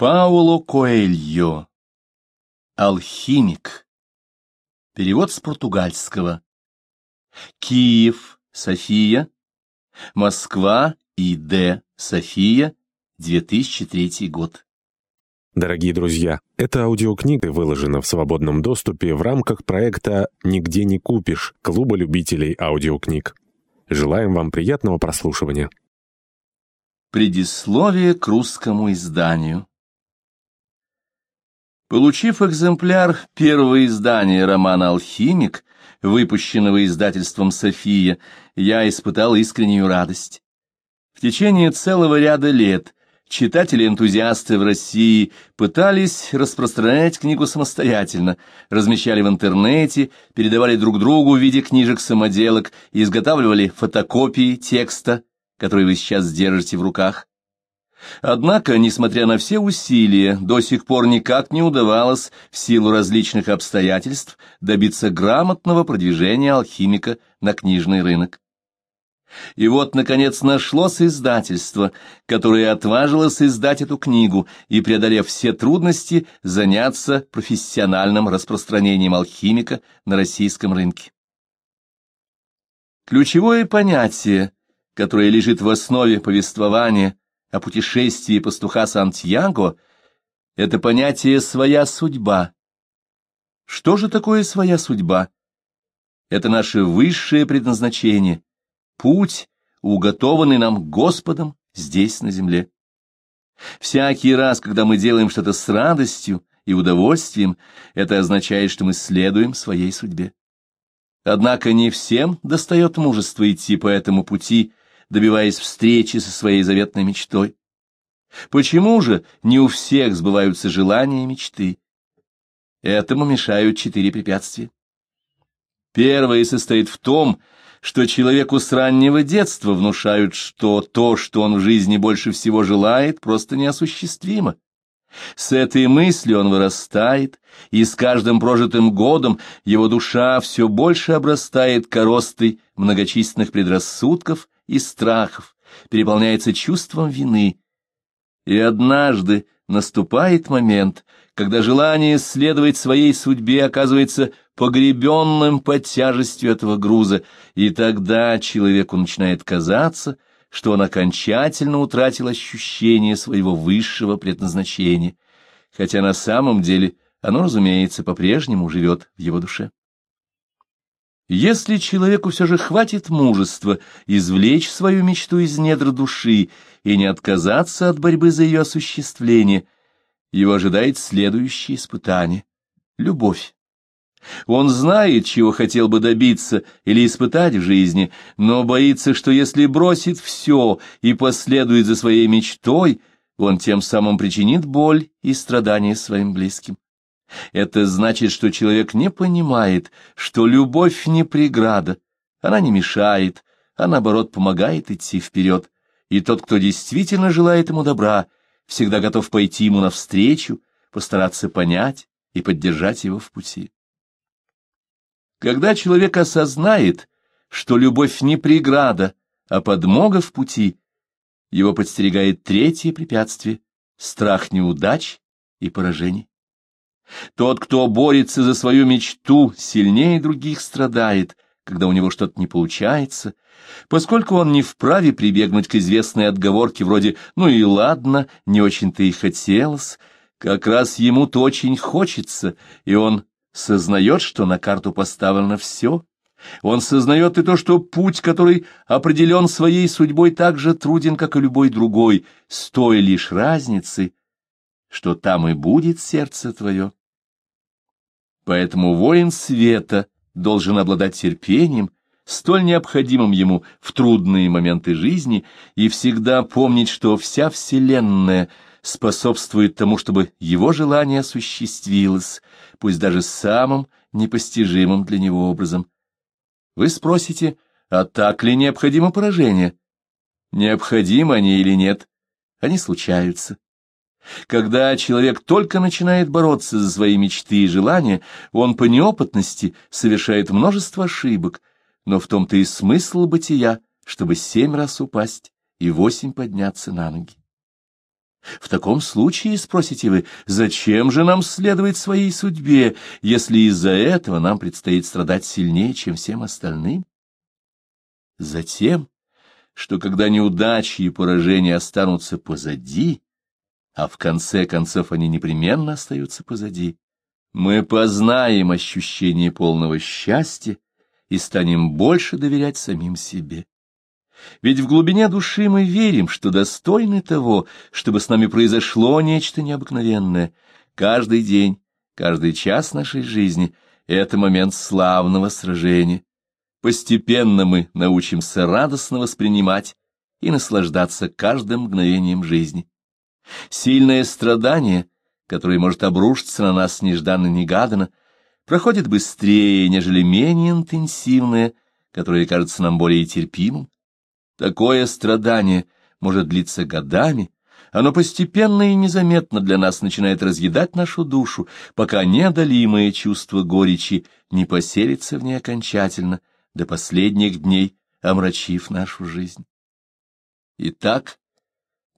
Пауло Коэльо. Алхимик. Перевод с португальского. Киев, София. Москва, И.Д. София, 2003 год. Дорогие друзья, эта аудиокнига выложена в свободном доступе в рамках проекта «Нигде не купишь» Клуба любителей аудиокниг. Желаем вам приятного прослушивания. Предисловие к русскому изданию. Получив экземпляр первого издания романа «Алхимик», выпущенного издательством «София», я испытал искреннюю радость. В течение целого ряда лет читатели-энтузиасты в России пытались распространять книгу самостоятельно, размещали в интернете, передавали друг другу в виде книжек-самоделок изготавливали фотокопии текста, который вы сейчас держите в руках. Однако, несмотря на все усилия, до сих пор никак не удавалось в силу различных обстоятельств добиться грамотного продвижения алхимика на книжный рынок. И вот, наконец, нашлось издательство, которое отважилось издать эту книгу и, преодолев все трудности, заняться профессиональным распространением алхимика на российском рынке. Ключевое понятие, которое лежит в основе повествования о путешествии пастуха Сантьяго — это понятие «своя судьба». Что же такое своя судьба? Это наше высшее предназначение, путь, уготованный нам Господом здесь, на земле. Всякий раз, когда мы делаем что-то с радостью и удовольствием, это означает, что мы следуем своей судьбе. Однако не всем достает мужество идти по этому пути, добиваясь встречи со своей заветной мечтой. Почему же не у всех сбываются желания и мечты? Этому мешают четыре препятствия. Первое состоит в том, что человеку с раннего детства внушают, что то, что он в жизни больше всего желает, просто неосуществимо. С этой мыслью он вырастает, и с каждым прожитым годом его душа все больше обрастает коростой многочисленных предрассудков и страхов, переполняется чувством вины. И однажды наступает момент, когда желание следовать своей судьбе оказывается погребенным под тяжестью этого груза, и тогда человеку начинает казаться, что он окончательно утратил ощущение своего высшего предназначения, хотя на самом деле оно, разумеется, по-прежнему живет в его душе. Если человеку все же хватит мужества извлечь свою мечту из недр души и не отказаться от борьбы за ее осуществление, его ожидает следующее испытание — любовь. Он знает, чего хотел бы добиться или испытать в жизни, но боится, что если бросит все и последует за своей мечтой, он тем самым причинит боль и страдания своим близким. Это значит, что человек не понимает, что любовь не преграда, она не мешает, а наоборот помогает идти вперед, и тот, кто действительно желает ему добра, всегда готов пойти ему навстречу, постараться понять и поддержать его в пути. Когда человек осознает, что любовь не преграда, а подмога в пути, его подстерегает третье препятствие — страх неудач и поражений. Тот, кто борется за свою мечту, сильнее других страдает, когда у него что-то не получается, поскольку он не вправе прибегнуть к известной отговорке вроде «ну и ладно, не очень-то и хотелось», как раз ему-то очень хочется, и он сознает, что на карту поставлено все. Он сознает и то, что путь, который определен своей судьбой, так же труден, как и любой другой, с той лишь разницей, что там и будет сердце твое. Поэтому воин света должен обладать терпением, столь необходимым ему в трудные моменты жизни, и всегда помнить, что вся Вселенная способствует тому, чтобы его желание осуществилось, пусть даже самым непостижимым для него образом. Вы спросите, а так ли необходимо поражение? Необходимы они или нет? Они случаются. Когда человек только начинает бороться за свои мечты и желания, он по неопытности совершает множество ошибок, но в том-то и смысл бытия, чтобы семь раз упасть и восемь подняться на ноги. В таком случае, спросите вы, зачем же нам следовать своей судьбе, если из-за этого нам предстоит страдать сильнее, чем всем остальным? Затем, что когда неудачи и поражения останутся позади, а в конце концов они непременно остаются позади, мы познаем ощущение полного счастья и станем больше доверять самим себе. Ведь в глубине души мы верим, что достойны того, чтобы с нами произошло нечто необыкновенное. Каждый день, каждый час нашей жизни — это момент славного сражения. Постепенно мы научимся радостно воспринимать и наслаждаться каждым мгновением жизни. Сильное страдание, которое может обрушиться на нас нежданно-негаданно, проходит быстрее, нежели менее интенсивное, которое кажется нам более терпимым. Такое страдание может длиться годами, оно постепенно и незаметно для нас начинает разъедать нашу душу, пока неодолимое чувство горечи не поселится в ней окончательно, до последних дней омрачив нашу жизнь. Итак,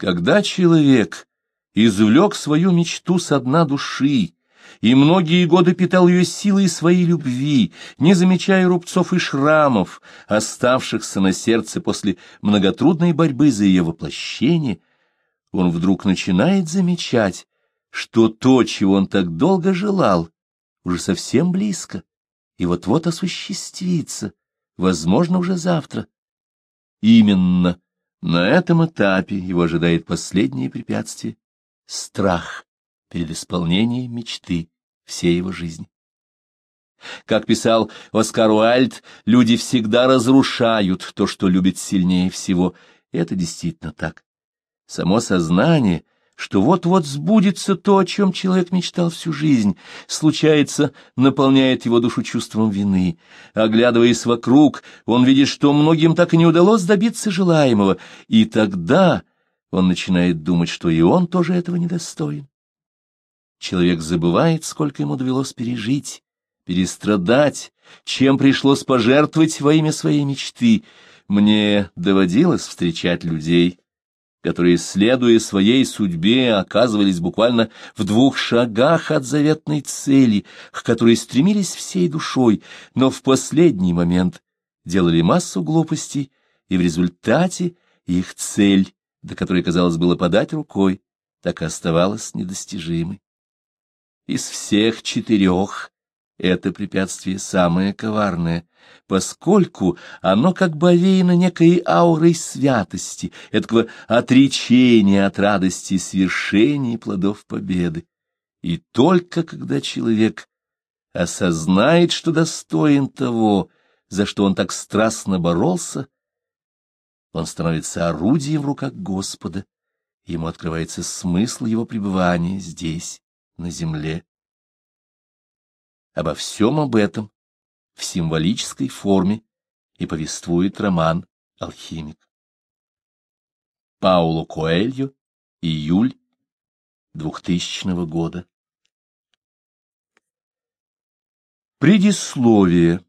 когда человек извлек свою мечту со дна души и многие годы питал ее силой своей любви, не замечая рубцов и шрамов, оставшихся на сердце после многотрудной борьбы за ее воплощение, он вдруг начинает замечать, что то, чего он так долго желал, уже совсем близко и вот-вот осуществится, возможно, уже завтра. Именно на этом этапе его ожидает последнее препятствие — страх перед исполнением мечты всей его жизни. Как писал Оскар Уальд, люди всегда разрушают то, что любят сильнее всего. Это действительно так. Само сознание — что вот-вот сбудется то, о чем человек мечтал всю жизнь, случается, наполняет его душу чувством вины. Оглядываясь вокруг, он видит, что многим так и не удалось добиться желаемого, и тогда он начинает думать, что и он тоже этого недостоин. Человек забывает, сколько ему довелось пережить, перестрадать, чем пришлось пожертвовать во имя своей мечты. Мне доводилось встречать людей, которые, следуя своей судьбе, оказывались буквально в двух шагах от заветной цели, к которой стремились всей душой, но в последний момент делали массу глупостей, и в результате их цель, до которой, казалось, было подать рукой, так и оставалась недостижимой. Из всех четырех это препятствие самое коварное, поскольку оно как бы овеяно некой аурой святости, этого отречения от радости свершения плодов победы. И только когда человек осознает, что достоин того, за что он так страстно боролся, он становится орудием в руках Господа, ему открывается смысл его пребывания здесь, на земле. Обо всем об этом в символической форме и повествует роман «Алхимик». Пауло Коэльо, июль 2000 года. Предисловие.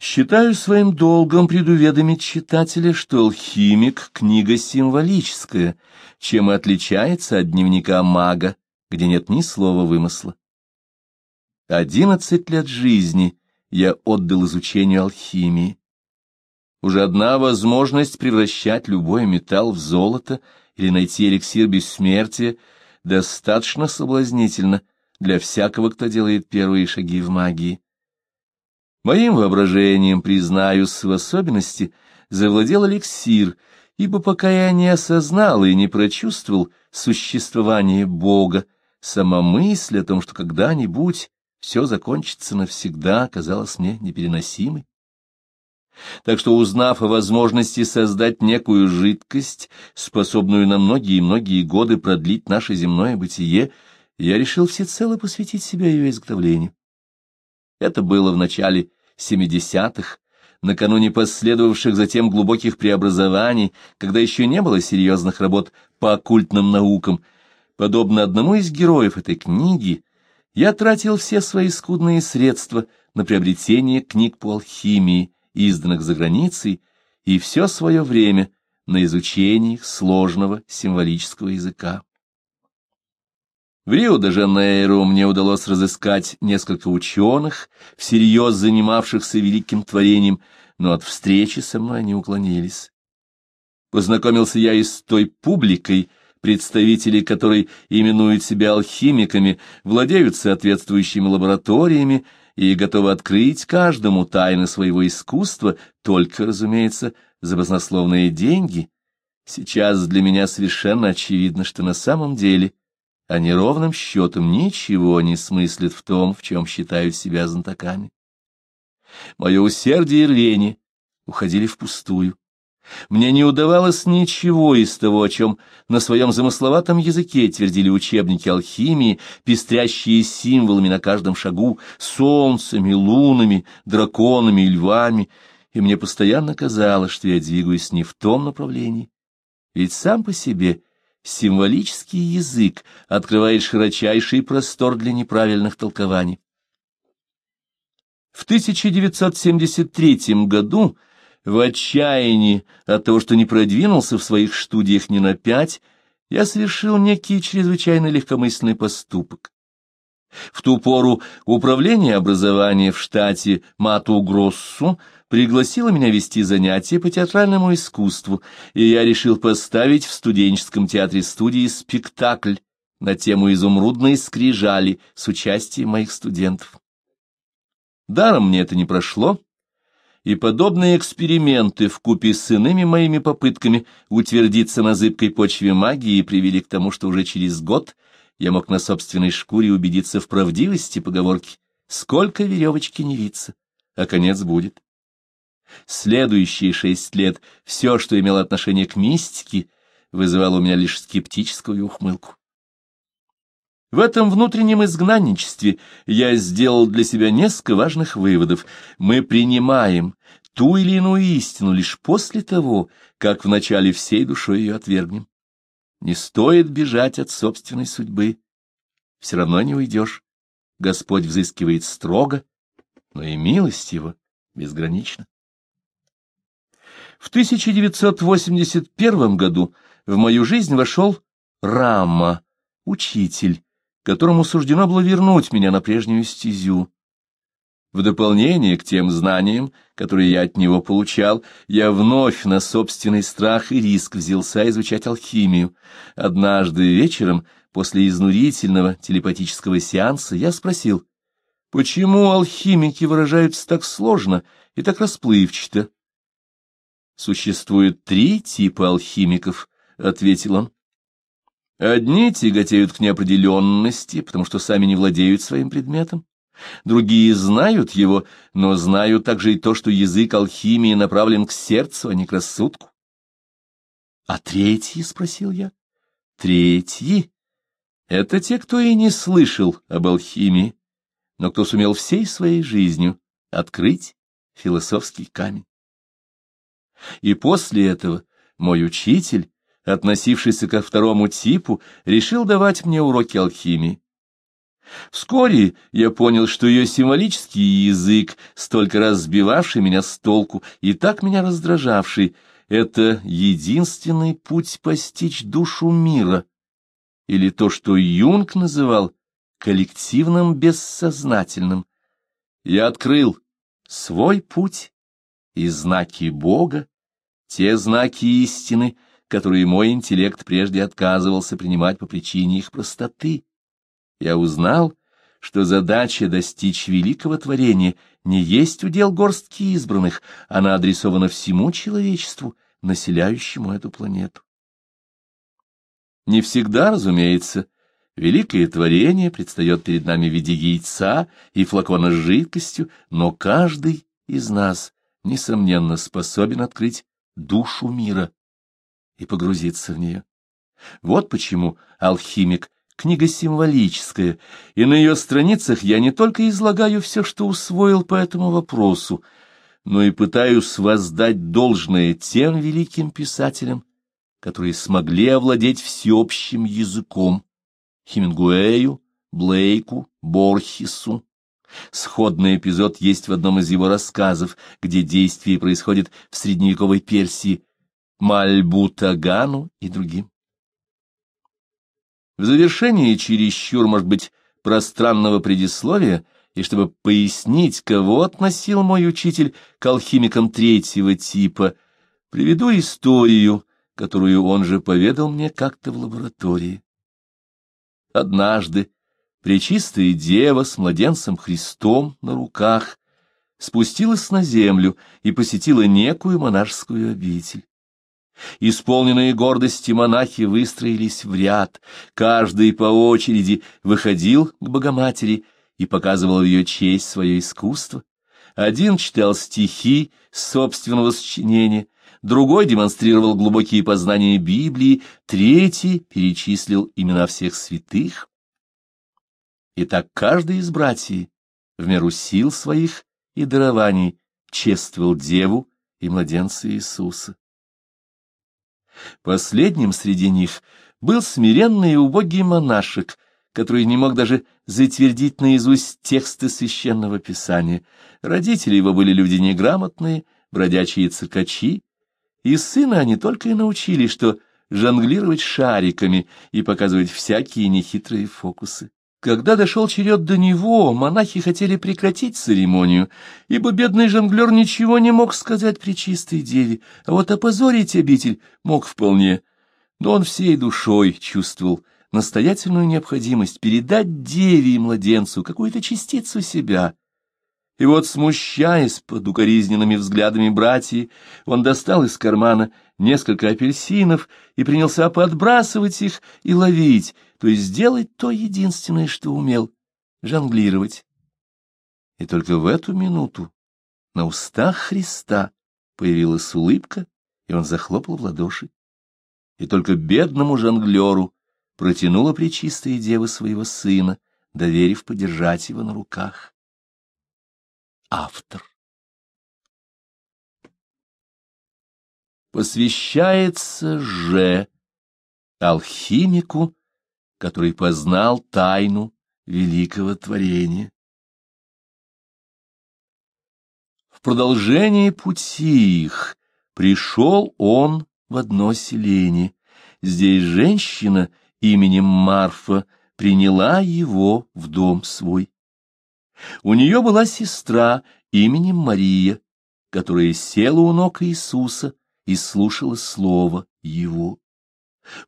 Считаю своим долгом предуведомить читателя, что «Алхимик» — книга символическая, чем и отличается от дневника мага, где нет ни слова вымысла. Одиннадцать лет жизни я отдал изучению алхимии. Уже одна возможность превращать любой металл в золото или найти эликсир бессмертия достаточно соблазнительна для всякого, кто делает первые шаги в магии. Моим воображением, признаюсь, в особенности завладел эликсир, ибо пока я не осознал и не прочувствовал существование Бога, сама мысль о том, что когда-нибудь все закончится навсегда, казалось мне непереносимой. Так что, узнав о возможности создать некую жидкость, способную на многие-многие годы продлить наше земное бытие, я решил всецело посвятить себя ее изготовлению. Это было в начале семидесятых, накануне последовавших затем глубоких преобразований, когда еще не было серьезных работ по оккультным наукам. Подобно одному из героев этой книги, я тратил все свои скудные средства на приобретение книг по алхимии, изданных за границей, и все свое время на изучении сложного символического языка. В Рио-де-Жанейро мне удалось разыскать несколько ученых, всерьез занимавшихся великим творением, но от встречи со мной они уклонились. Познакомился я и с той публикой, представители которой именуют себя алхимиками, владеют соответствующими лабораториями и готовы открыть каждому тайны своего искусства, только, разумеется, за баснословные деньги. Сейчас для меня совершенно очевидно, что на самом деле они ровным счетом ничего не смыслят в том, в чем считают себя знатоками. Мое усердие и рвение уходили впустую. Мне не удавалось ничего из того, о чем на своем замысловатом языке твердили учебники алхимии, пестрящие символами на каждом шагу, солнцами, лунами, драконами и львами, и мне постоянно казалось, что я двигаюсь не в том направлении. Ведь сам по себе символический язык открывает широчайший простор для неправильных толкований. В 1973 году, в отчаянии от того, что не продвинулся в своих студиях ни на пять, я совершил некий чрезвычайно легкомысленный поступок. В ту пору управление образования в штате Мату-Гроссу пригласило меня вести занятия по театральному искусству, и я решил поставить в студенческом театре студии спектакль на тему «Изумрудные скрижали» с участием моих студентов. Даром мне это не прошло, и подобные эксперименты в купе с иными моими попытками утвердиться на зыбкой почве магии привели к тому, что уже через год я мог на собственной шкуре убедиться в правдивости поговорки «Сколько веревочки не виться, а конец будет». Следующие шесть лет все, что имело отношение к мистике, вызывало у меня лишь скептическую ухмылку. В этом внутреннем изгнанничестве я сделал для себя несколько важных выводов. Мы принимаем ту или иную истину лишь после того, как вначале всей душой ее отвергнем. Не стоит бежать от собственной судьбы. Все равно не уйдешь. Господь взыскивает строго, но и милость его безгранична. В 1981 году в мою жизнь вошел Рама, учитель, которому суждено было вернуть меня на прежнюю стезю. В дополнение к тем знаниям, которые я от него получал, я вновь на собственный страх и риск взялся изучать алхимию. Однажды вечером, после изнурительного телепатического сеанса, я спросил, почему алхимики выражаются так сложно и так расплывчато? «Существует три типа алхимиков», — ответил он. Одни тяготеют к неопределенности, потому что сами не владеют своим предметом. Другие знают его, но знают также и то, что язык алхимии направлен к сердцу, а не к рассудку. — А третьи? — спросил я. — Третьи — это те, кто и не слышал об алхимии, но кто сумел всей своей жизнью открыть философский камень. И после этого мой учитель относившийся ко второму типу, решил давать мне уроки алхимии. Вскоре я понял, что ее символический язык, столько раз сбивавший меня с толку и так меня раздражавший, это единственный путь постичь душу мира, или то, что Юнг называл коллективным бессознательным. Я открыл свой путь и знаки Бога, те знаки истины, которые мой интеллект прежде отказывался принимать по причине их простоты. Я узнал, что задача достичь великого творения не есть удел горстки избранных, она адресована всему человечеству, населяющему эту планету. Не всегда, разумеется, великое творение предстает перед нами в виде яйца и флакона с жидкостью, но каждый из нас, несомненно, способен открыть душу мира, и погрузиться в нее. Вот почему «Алхимик» — книга символическая, и на ее страницах я не только излагаю все, что усвоил по этому вопросу, но и пытаюсь воздать должное тем великим писателям, которые смогли овладеть всеобщим языком — Хемингуэю, Блейку, Борхесу. Сходный эпизод есть в одном из его рассказов, где действие происходит в средневековой Персии, Мальбу Тагану и другим. В завершении чересчур, может быть, пространного предисловия, и чтобы пояснить, кого относил мой учитель к алхимикам третьего типа, приведу историю, которую он же поведал мне как-то в лаборатории. Однажды Пречистая Дева с младенцем Христом на руках спустилась на землю и посетила некую монашескую обитель. Исполненные гордости монахи выстроились в ряд, каждый по очереди выходил к Богоматери и показывал ее честь свое искусство. Один читал стихи собственного сочинения, другой демонстрировал глубокие познания Библии, третий перечислил имена всех святых. И так каждый из братьев, в меру сил своих и дарований, чествовал Деву и младенца Иисуса. Последним среди них был смиренный и убогий монашек, который не мог даже затвердить наизусть тексты священного писания. Родители его были люди неграмотные, бродячие циркачи, и сына они только и научили, что жонглировать шариками и показывать всякие нехитрые фокусы. Когда дошел черед до него, монахи хотели прекратить церемонию, ибо бедный жонглер ничего не мог сказать при чистой деве, а вот опозорить обитель мог вполне. Но он всей душой чувствовал настоятельную необходимость передать деве и младенцу какую-то частицу себя. И вот, смущаясь под укоризненными взглядами братьев, он достал из кармана несколько апельсинов и принялся подбрасывать их и ловить, то есть сделать то единственное, что умел — жонглировать. И только в эту минуту на устах Христа появилась улыбка, и он захлопал в ладоши. И только бедному жонглеру протянула пречистая дева своего сына, доверив подержать его на руках. Автор посвящается же алхимику который познал тайну великого творения. В продолжении пути их пришел он в одно селение. Здесь женщина именем Марфа приняла его в дом свой. У нее была сестра именем Мария, которая села у ног Иисуса и слушала слово его.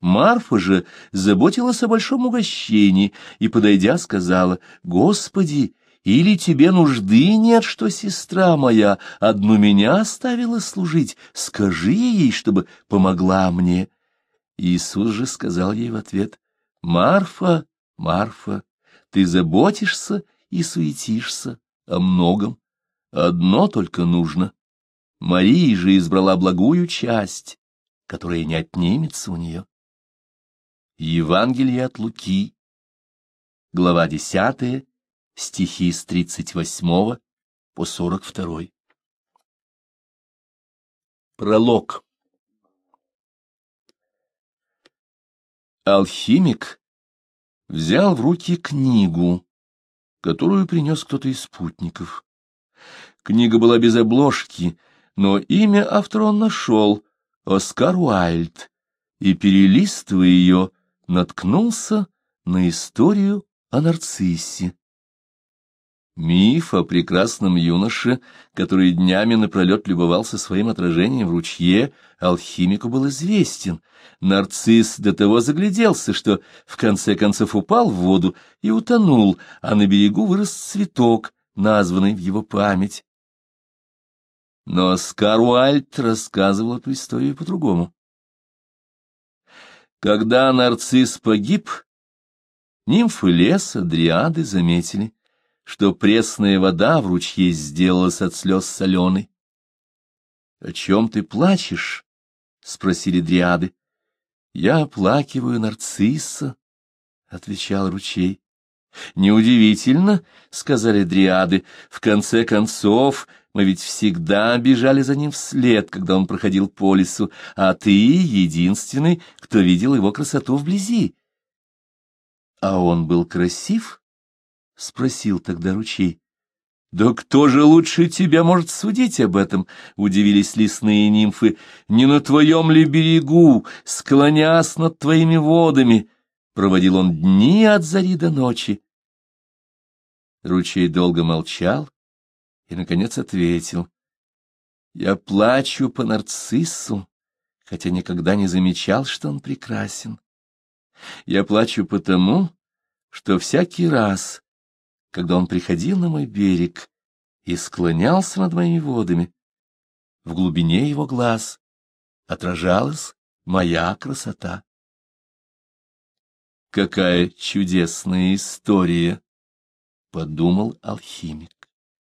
Марфа же заботилась о большом угощении и, подойдя, сказала, «Господи, или тебе нужды нет, что сестра моя одну меня оставила служить? Скажи ей, чтобы помогла мне». Иисус же сказал ей в ответ, «Марфа, Марфа, ты заботишься и суетишься о многом. Одно только нужно. Мария же избрала благую часть, которая не отнимется у нее. Евангелие от Луки, глава 10, стихи с 38 по 42. Пролог. Алхимик взял в руки книгу, которую принес кто-то из спутников. Книга была без обложки, но имя автора он нашел — Оскар Уайльд, и, перелистывая ее, наткнулся на историю о нарциссе. Миф о прекрасном юноше, который днями напролет любовался своим отражением в ручье, алхимику был известен. Нарцисс до того загляделся, что в конце концов упал в воду и утонул, а на берегу вырос цветок, названный в его память. Но Оскар Уальт рассказывал эту историю по-другому. Когда нарцисс погиб, нимфы леса, дриады заметили, что пресная вода в ручье сделалась от слез соленой. — О чем ты плачешь? — спросили дриады. — Я оплакиваю нарцисса, — отвечал ручей. — Неудивительно, — сказали дриады, — в конце концов мы ведь всегда бежали за ним вслед, когда он проходил по лесу, а ты единственный, кто видел его красоту вблизи. — А он был красив? — спросил тогда ручей. «Да кто же лучше тебя может судить об этом?» — удивились лесные нимфы. «Не на твоем ли берегу, склонясь над твоими водами?» Проводил он дни от зари до ночи. Ручей долго молчал и, наконец, ответил. «Я плачу по нарциссу, хотя никогда не замечал, что он прекрасен. Я плачу потому, что всякий раз, когда он приходил на мой берег и склонялся над моими водами, в глубине его глаз отражалась моя красота. Какая чудесная история! — подумал алхимик.